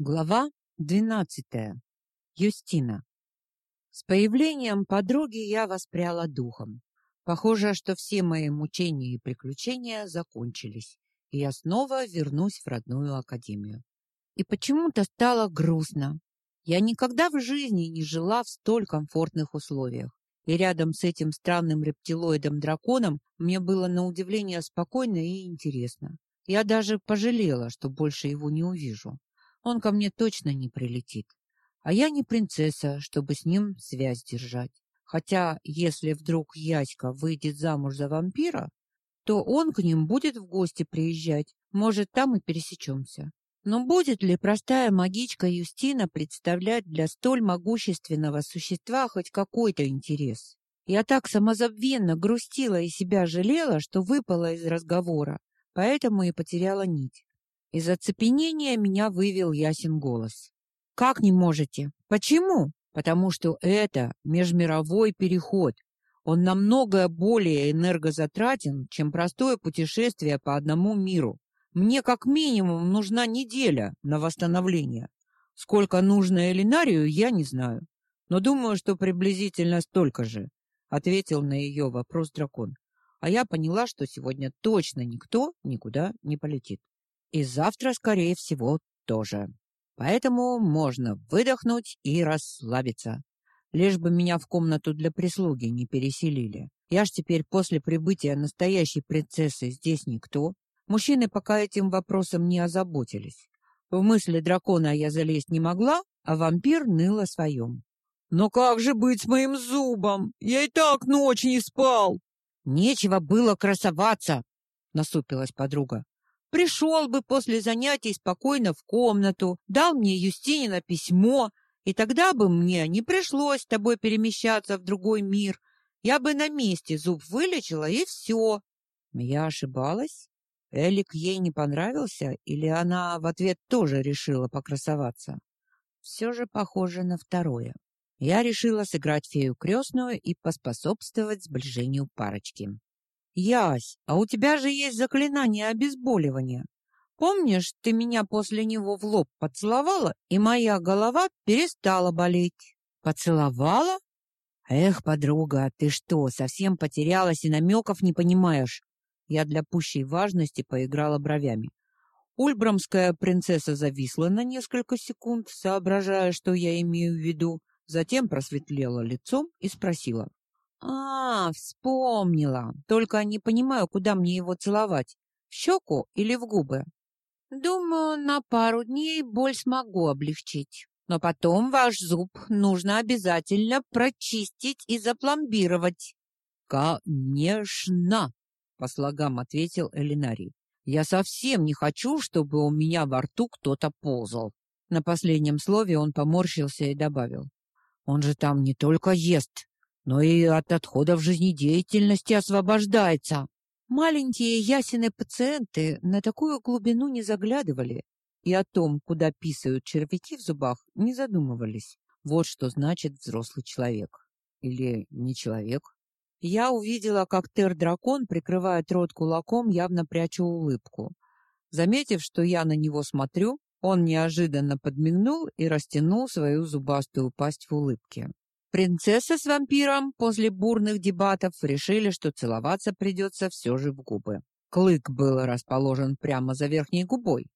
Глава 12. Юстина. С появлением подруги я воспряла духом. Похоже, что все мои мучения и приключения закончились, и я снова вернусь в родную академию. И почему-то стало грустно. Я никогда в жизни не жила в столь комфортных условиях. И рядом с этим странным рептилоидом-драконом мне было на удивление спокойно и интересно. Я даже пожалела, что больше его не увижу он ко мне точно не прилетит. А я не принцесса, чтобы с ним связь держать. Хотя, если вдруг Яська выйдет замуж за вампира, то он к ним будет в гости приезжать. Может, там и пересечемся. Но будет ли простая магичка Юстина представлять для столь могущественного существа хоть какой-то интерес? Я так самозабвенно грустила и себя жалела, что выпала из разговора, поэтому и потеряла нить. Из оцепенения меня вывел ясен голос. Как не можете? Почему? Потому что это межмировой переход. Он намного более энергозатратен, чем простое путешествие по одному миру. Мне как минимум нужна неделя на восстановление. Сколько нужно Элинарию, я не знаю, но думаю, что приблизительно столько же, ответил на ее вопрос дракон. А я поняла, что сегодня точно никто никуда не полетит. И завтра, скорее всего, тоже. Поэтому можно выдохнуть и расслабиться. Лишь бы меня в комнату для прислуги не переселили. Я ж теперь после прибытия настоящей принцессы здесь никто. Мужчины пока этим вопросом не озаботились. В мысли дракона я залезть не могла, а вампир ныл о своем. «Но как же быть с моим зубом? Я и так ночь не спал!» «Нечего было красоваться!» — насупилась подруга. Пришел бы после занятий спокойно в комнату, дал мне Юстинина письмо, и тогда бы мне не пришлось с тобой перемещаться в другой мир. Я бы на месте зуб вылечила, и все. Я ошибалась? Элик ей не понравился, или она в ответ тоже решила покрасоваться? Все же похоже на второе. Я решила сыграть фею крестную и поспособствовать сближению парочки. Ясь, а у тебя же есть заклинание обезболивания. Помнишь, ты меня после него в лоб поцеловала, и моя голова перестала болеть? Поцеловала? Эх, подруга, ты что, совсем потерялась и намеков не понимаешь? Я для пущей важности поиграла бровями. Ульбрамская принцесса зависла на несколько секунд, соображая, что я имею в виду, затем просветлела лицом и спросила: а, вспомнила. Только не понимаю, куда мне его целовать. В щеку или в губы? Думаю, на пару дней боль смогу облегчить. Но потом ваш зуб нужно обязательно прочистить и запломбировать. Конечно, по слогам ответил Элинарий. Я совсем не хочу, чтобы у меня во рту кто-то ползал. На последнем слове он поморщился и добавил: Он же там не только ест, но и от отходов жизнедеятельности освобождается. Маленькие ясеные пациенты на такую глубину не заглядывали и о том, куда писают червяки в зубах, не задумывались. Вот что значит взрослый человек. Или не человек. Я увидела, как Тер-дракон прикрывает рот кулаком, явно пряча улыбку. Заметив, что я на него смотрю, он неожиданно подмигнул и растянул свою зубастую пасть в улыбке. Принцесса с вампиром после бурных дебатов решили, что целоваться придется все же в губы. Клык был расположен прямо за верхней губой.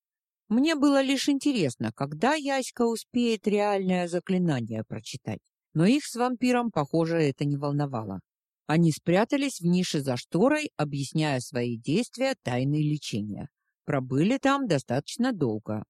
Мне было лишь интересно, когда Яська успеет реальное заклинание прочитать. Но их с вампиром, похоже, это не волновало. Они спрятались в нише за шторой, объясняя свои действия тайной лечения. Пробыли там достаточно долго,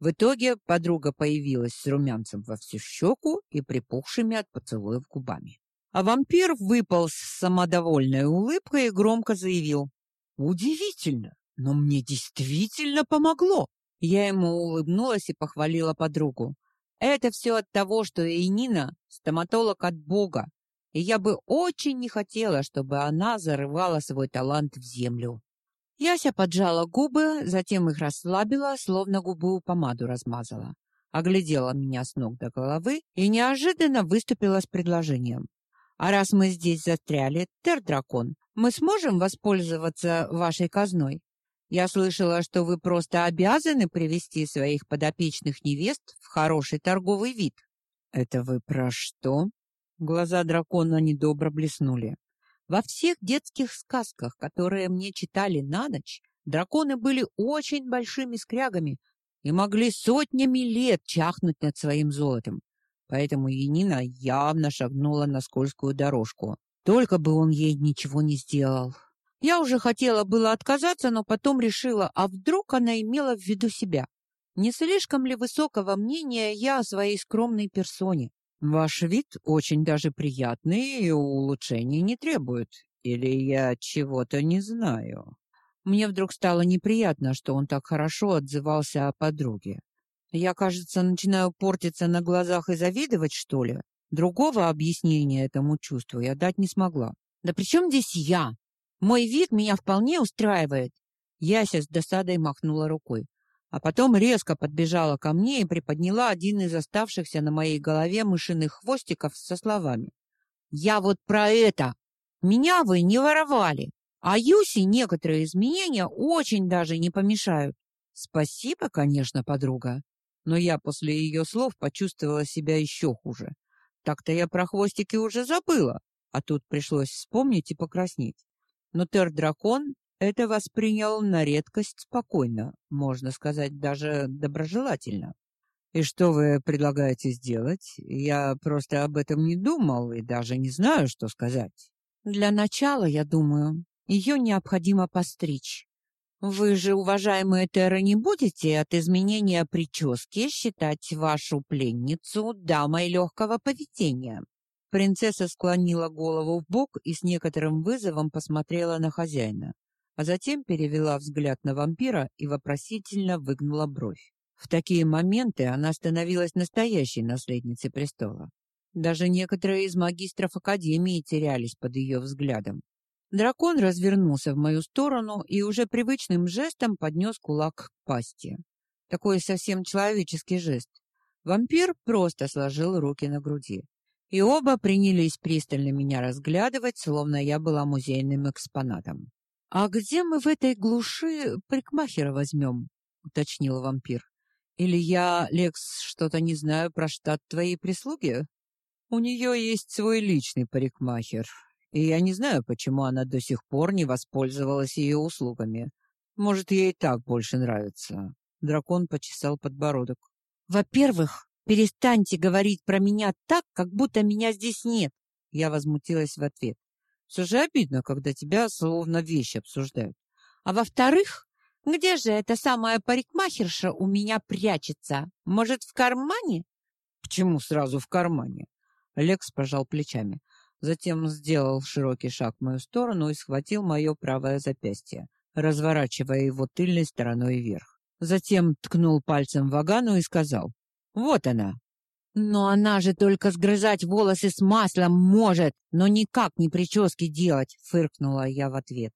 в итоге подруга появилась с румянцем во всю щеку и припухшими от поцелуев губами. А вампир выпал с самодовольной улыбкой и громко заявил: "Удивительно, но мне действительно помогло". Я ему улыбнулась и похвалила подругу. Это все от того, что Эйнина стоматолог от Бога, и я бы очень не хотела, чтобы она зарывала свой талант в землю. Яся поджала губы, затем их расслабила, словно губу помаду размазала. Оглядела меня с ног до головы и неожиданно выступила с предложением. А раз мы здесь застряли, Тер-дракон, мы сможем воспользоваться вашей казной? Я слышала, что вы просто обязаны привести своих подопечных невест в хороший торговый вид. Это вы про что? Глаза дракона недобро блеснули. Во всех детских сказках, которые мне читали на ночь, драконы были очень большими скрягами и могли сотнями лет чахнуть над своим золотом. Поэтому Енина явно шагнула на скользкую дорожку. Только бы он ей ничего не сделал. Я уже хотела было отказаться, но потом решила, а вдруг она имела в виду себя? Не слишком ли высокого мнения я о своей скромной персоне? Ваш вид очень даже приятный и улучшений не требует. Или я чего-то не знаю? Мне вдруг стало неприятно, что он так хорошо отзывался о подруге. Я, кажется, начинаю портиться на глазах и завидовать, что ли? Другого объяснения этому чувству я дать не смогла. Да при чем здесь я? Мой вид меня вполне устраивает. Яся с досадой махнула рукой а потом резко подбежала ко мне и приподняла один из оставшихся на моей голове мышиных хвостиков со словами: "Я вот про это. Меня вы не воровали, а Юси некоторые изменения очень даже не помешают". Спасибо, конечно, подруга, но я после ее слов почувствовала себя еще хуже. Так-то я про хвостики уже забыла, а тут пришлось вспомнить и покраснеть. Но Тер-дракон это воспринял на редкость спокойно, можно сказать, даже доброжелательно. И что вы предлагаете сделать? Я просто об этом не думал и даже не знаю, что сказать. Для начала, я думаю, ее необходимо постричь. Вы же, уважаемые Терра, не будете от изменения прически считать вашу пленницу дамой легкого поведения. Принцесса склонила голову в бок и с некоторым вызовом посмотрела на хозяина а затем перевела взгляд на вампира и вопросительно выгнула бровь. В такие моменты она становилась настоящей наследницей престола. Даже некоторые из магистров академии терялись под ее взглядом. Дракон развернулся в мою сторону и уже привычным жестом поднес кулак к пасти. Такой совсем человеческий жест. Вампир просто сложил руки на груди. И оба принялись пристально меня разглядывать, словно я была музейным экспонатом. А где мы в этой глуши парикмахера возьмем?» — уточнил вампир. Или я, Лекс, что-то не знаю про штат твоей прислуги? У нее есть свой личный парикмахер, и я не знаю, почему она до сих пор не воспользовалась ее услугами. Может, ей так больше нравится. Дракон почесал подбородок. Во-первых, перестаньте говорить про меня так, как будто меня здесь нет. Я возмутилась в ответ. Все же обидно, когда тебя словно вещь обсуждают. А во-вторых, где же эта самая парикмахерша у меня прячется? Может, в кармане? Почему сразу в кармане? Лекс пожал плечами. Затем сделал широкий шаг в мою сторону и схватил мое правое запястье, разворачивая его тыльной стороной вверх. Затем ткнул пальцем в Агану и сказал: "Вот она, но она же только сгрызать волосы с маслом может, но никак не прически делать, фыркнула я в ответ.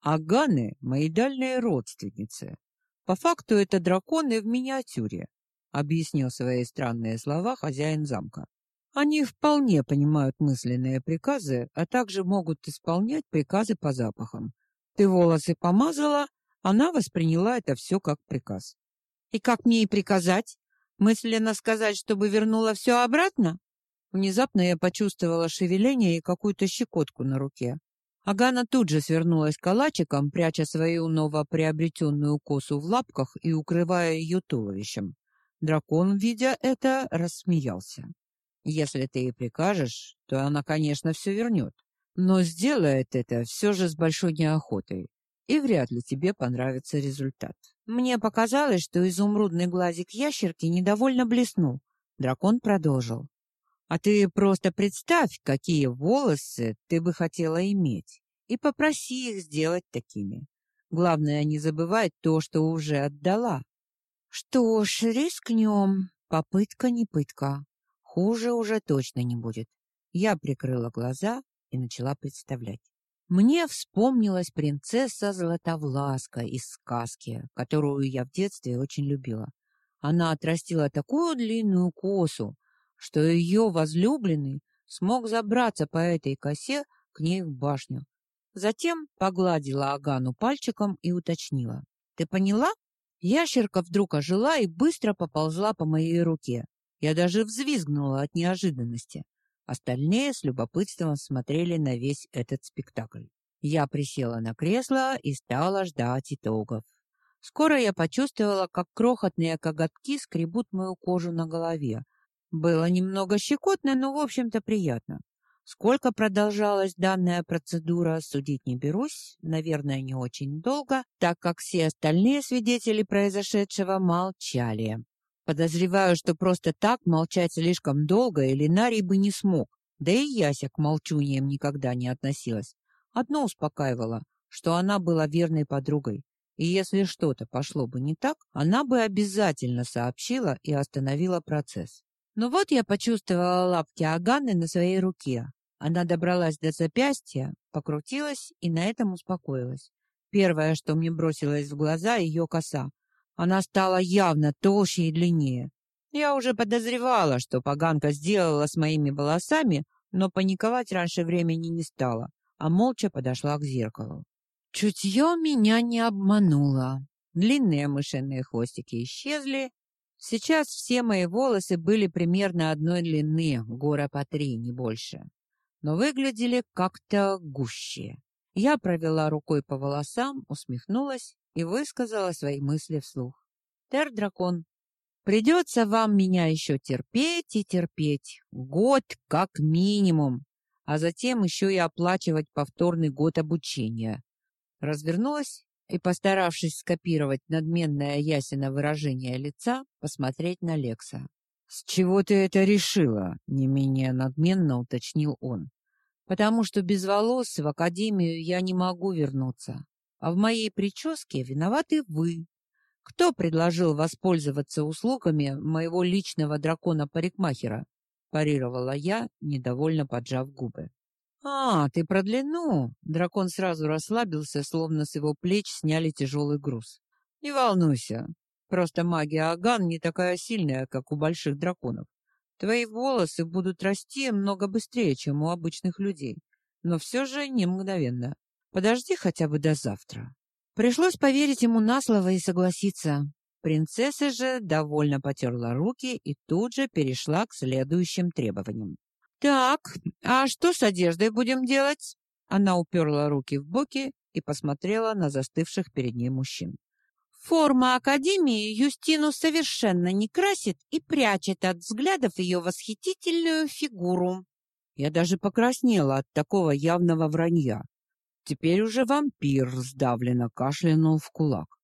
Аганы мои дальние родственницы. По факту это драконы в миниатюре, объяснил свои странные слова хозяин замка. Они вполне понимают мысленные приказы, а также могут исполнять приказы по запахам. Ты волосы помазала, она восприняла это все как приказ. И как мне и приказать? Мысленно сказать, чтобы вернула все обратно? Внезапно я почувствовала шевеление и какую-то щекотку на руке. Агана тут же свернулась калачиком, пряча свою новоприобретенную косу в лапках и укрывая ее туловищем. Дракон, видя это, рассмеялся. Если ты ей прикажешь, то она, конечно, все вернет. Но сделает это все же с большой неохотой, и вряд ли тебе понравится результат. Мне показалось, что изумрудный глазик ящерки недовольно блеснул. Дракон продолжил. А ты просто представь, какие волосы ты бы хотела иметь, и попроси их сделать такими. Главное, не забывай то, что уже отдала. Что ж, рискнем. Попытка не пытка. Хуже уже точно не будет. Я прикрыла глаза и начала представлять. Мне вспомнилась принцесса Златовласка из сказки, которую я в детстве очень любила. Она отрастила такую длинную косу, что ее возлюбленный смог забраться по этой косе к ней в башню. Затем погладила Агану пальчиком и уточнила: Ты поняла? Ящерка вдруг ожила и быстро поползла по моей руке. Я даже взвизгнула от неожиданности. Остальные с любопытством смотрели на весь этот спектакль. Я присела на кресло и стала ждать итогов. Скоро я почувствовала, как крохотные коготки скребут мою кожу на голове. Было немного щекотно, но в общем-то приятно. Сколько продолжалась данная процедура, судить не берусь, наверное, не очень долго, так как все остальные свидетели произошедшего молчали. Подозреваю, что просто так молчать слишком долго Элинарий бы не смог. Да и Яся к молчуниям никогда не относилась. Одно успокаивало, что она была верной подругой. И если что-то пошло бы не так, она бы обязательно сообщила и остановила процесс. Но вот я почувствовала лапки Аганы на своей руке. Она добралась до запястья, покрутилась и на этом успокоилась. Первое, что мне бросилось в глаза, ее коса. Она стала явно толще и длиннее. Я уже подозревала, что поганка сделала с моими волосами, но паниковать раньше времени не стала, а молча подошла к зеркалу. Чутье меня не обмануло. Длинные мышиные хвостики исчезли, Сейчас все мои волосы были примерно одной длины, гора по три, не больше. Но выглядели как-то гуще. Я провела рукой по волосам, усмехнулась и высказала свои мысли вслух. Тер-дракон, придется вам меня еще терпеть и терпеть. Год как минимум. А затем еще и оплачивать повторный год обучения. Развернулась и, постаравшись скопировать надменное Ясина выражение лица, посмотреть на Лекса. «С чего ты это решила?» — не менее надменно уточнил он. «Потому что без волос в академию я не могу вернуться. А в моей прическе виноваты вы. Кто предложил воспользоваться услугами моего личного дракона-парикмахера?» парировала я, недовольно поджав губы. «А, ты про длину!» Дракон сразу расслабился, словно с его плеч сняли тяжелый груз. «Не волнуйся, просто магия Аган не такая сильная, как у больших драконов. Твои волосы будут расти много быстрее, чем у обычных людей, но все же не мгновенно. Подожди хотя бы до завтра». Пришлось поверить ему на слово и согласиться. Принцесса же довольно потерла руки и тут же перешла к следующим требованиям. Так, а что с одеждой будем делать? Она уперла руки в боки и посмотрела на застывших перед ней мужчин. Форма академии Юстину совершенно не красит и прячет от взглядов ее восхитительную фигуру. Я даже покраснела от такого явного вранья. Теперь уже вампир сдавленно кашлянул в кулак.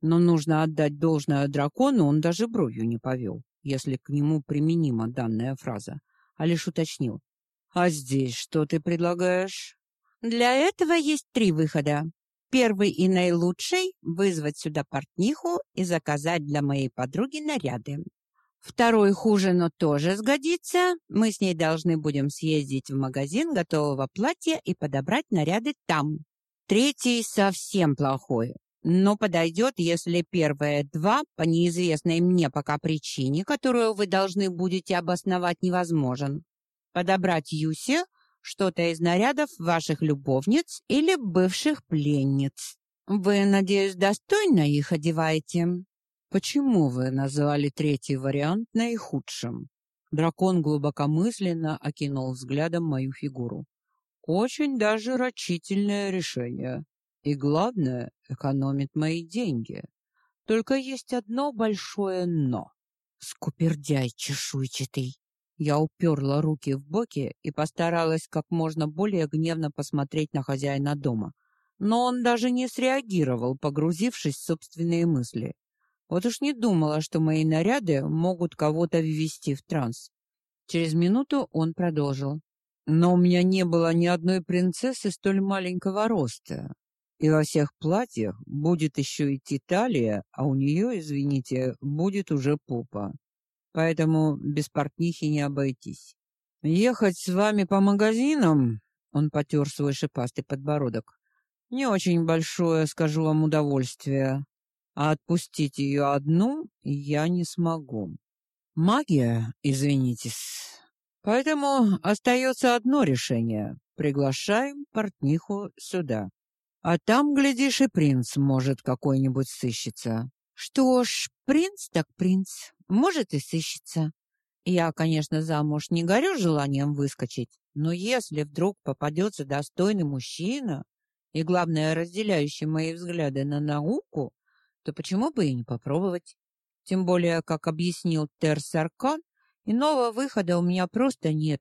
Но нужно отдать должное дракону, он даже бровью не повел, если к нему применима данная фраза а лишь уточнил. «А здесь что ты предлагаешь?» «Для этого есть три выхода. Первый и наилучший — вызвать сюда портниху и заказать для моей подруги наряды. Второй хуже, но тоже сгодится. Мы с ней должны будем съездить в магазин готового платья и подобрать наряды там. Третий совсем плохой, но подойдет, если первые два по неизвестной мне пока причине, которую вы должны будете обосновать, невозможен. Подобрать Юсе что-то из нарядов ваших любовниц или бывших пленниц. Вы, надеюсь, достойно их одеваете? Почему вы назвали третий вариант наихудшим? Дракон глубокомысленно окинул взглядом мою фигуру. Очень даже рачительное решение. И главное, экономит мои деньги. Только есть одно большое «но». Скупердяй чешуйчатый. Я уперла руки в боки и постаралась как можно более гневно посмотреть на хозяина дома. Но он даже не среагировал, погрузившись в собственные мысли. Вот уж не думала, что мои наряды могут кого-то ввести в транс. Через минуту он продолжил. Но у меня не было ни одной принцессы столь маленького роста. И во всех платьях будет еще идти талия, а у нее, извините, будет уже попа. Поэтому без портнихи не обойтись. Ехать с вами по магазинам, он потер свой шипастый подбородок. Не очень большое, скажу вам, удовольствие. А отпустить ее одну я не смогу. Магия, извинитесь. Поэтому остается одно решение. Приглашаем портниху сюда. А там, глядишь, и принц может какой-нибудь сыщется. Что ж, принц так принц, может и сыщется. Я, конечно, замуж не горю желанием выскочить, но если вдруг попадется достойный мужчина, и, главное, разделяющий мои взгляды на науку, то почему бы и не попробовать? Тем более, как объяснил Терс Аркан, иного выхода у меня просто нет.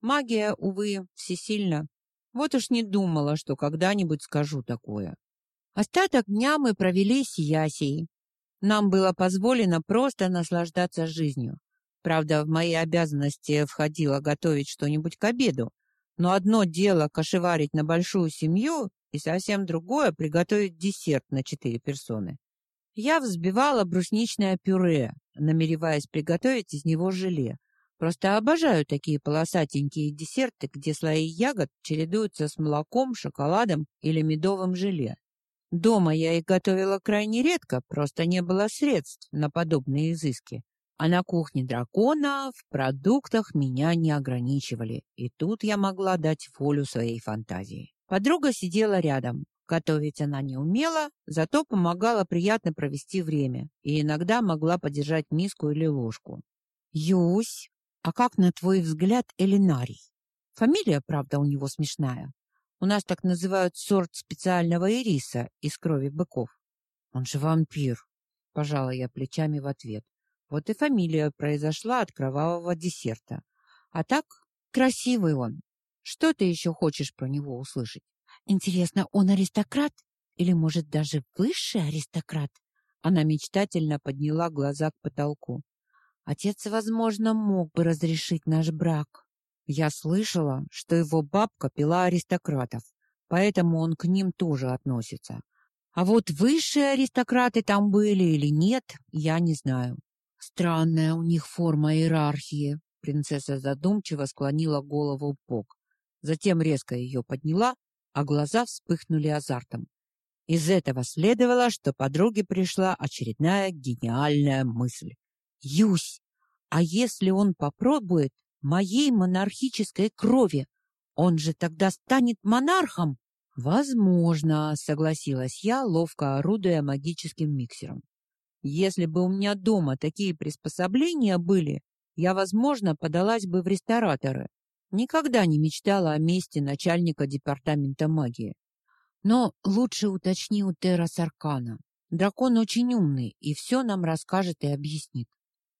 Магия, увы, всесильна. Вот уж не думала, что когда-нибудь скажу такое. Остаток дня мы провели с Ясей. Нам было позволено просто наслаждаться жизнью. Правда, в мои обязанности входило готовить что-нибудь к обеду. Но одно дело кошеварить на большую семью, и совсем другое приготовить десерт на четыре персоны. Я взбивала брусничное пюре, намереваясь приготовить из него желе. Просто обожаю такие полосатенькие десерты, где слои ягод чередуются с молоком, шоколадом или медовым желе. Дома я их готовила крайне редко, просто не было средств на подобные изыски. А на кухне дракона в продуктах меня не ограничивали, и тут я могла дать волю своей фантазии. Подруга сидела рядом. Готовить она не умела, зато помогала приятно провести время и иногда могла подержать миску или ложку. «Юсь, а как, на твой взгляд, Элинарий? Фамилия, правда, у него смешная. У нас так называют сорт специального ириса из крови быков. Он же вампир, пожала я плечами в ответ. Вот и фамилия произошла от кровавого десерта. А так красивый он. Что ты еще хочешь про него услышать? Интересно, он аристократ или, может, даже высший аристократ? Она мечтательно подняла глаза к потолку. Отец, возможно, мог бы разрешить наш брак. Я слышала, что его бабка пила аристократов, поэтому он к ним тоже относится. А вот высшие аристократы там были или нет, я не знаю. Странная у них форма иерархии. Принцесса задумчиво склонила голову в бок. Затем резко ее подняла, а глаза вспыхнули азартом. Из этого следовало, что подруге пришла очередная гениальная мысль. Юсь, а если он попробует моей монархической крови, он же тогда станет монархом. Возможно, согласилась я, ловко орудуя магическим миксером. Если бы у меня дома такие приспособления были, я, возможно, подалась бы в рестораторы. Никогда не мечтала о месте начальника департамента магии. Но лучше уточни у Терра Саркана. Дракон очень умный и все нам расскажет и объяснит.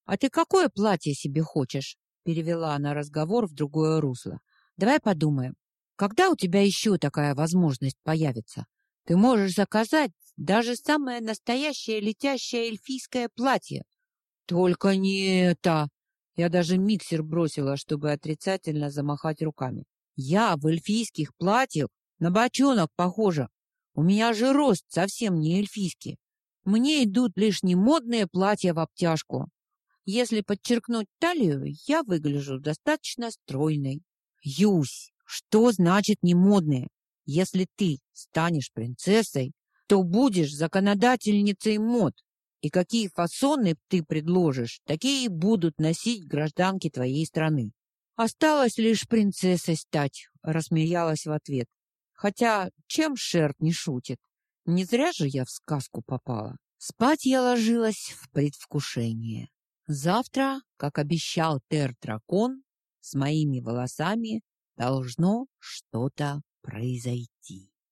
А ты какое платье себе хочешь? перевела она разговор в другое русло. Давай подумаем. Когда у тебя еще такая возможность появится? Ты можешь заказать даже самое настоящее летящее эльфийское платье. Только не это, я даже миксер бросила, чтобы отрицательно замахать руками. Я в эльфийских платьях на бочонок похожа. У меня же рост совсем не эльфийский. Мне идут лишь не модные платья в обтяжку. Если подчеркнуть талию, я выгляжу достаточно стройной. Юсь, что значит не модные? Если ты станешь принцессой, то будешь законодательницей мод. И какие фасоны ты предложишь, такие будут носить гражданки твоей страны. Осталось лишь принцессой стать, рассмеялась в ответ. Хотя чем Шерт не шутит? Не зря же я в сказку попала. Спать я ложилась в предвкушении. Завтра, как обещал Тер-дракон, с моими волосами должно что-то произойти.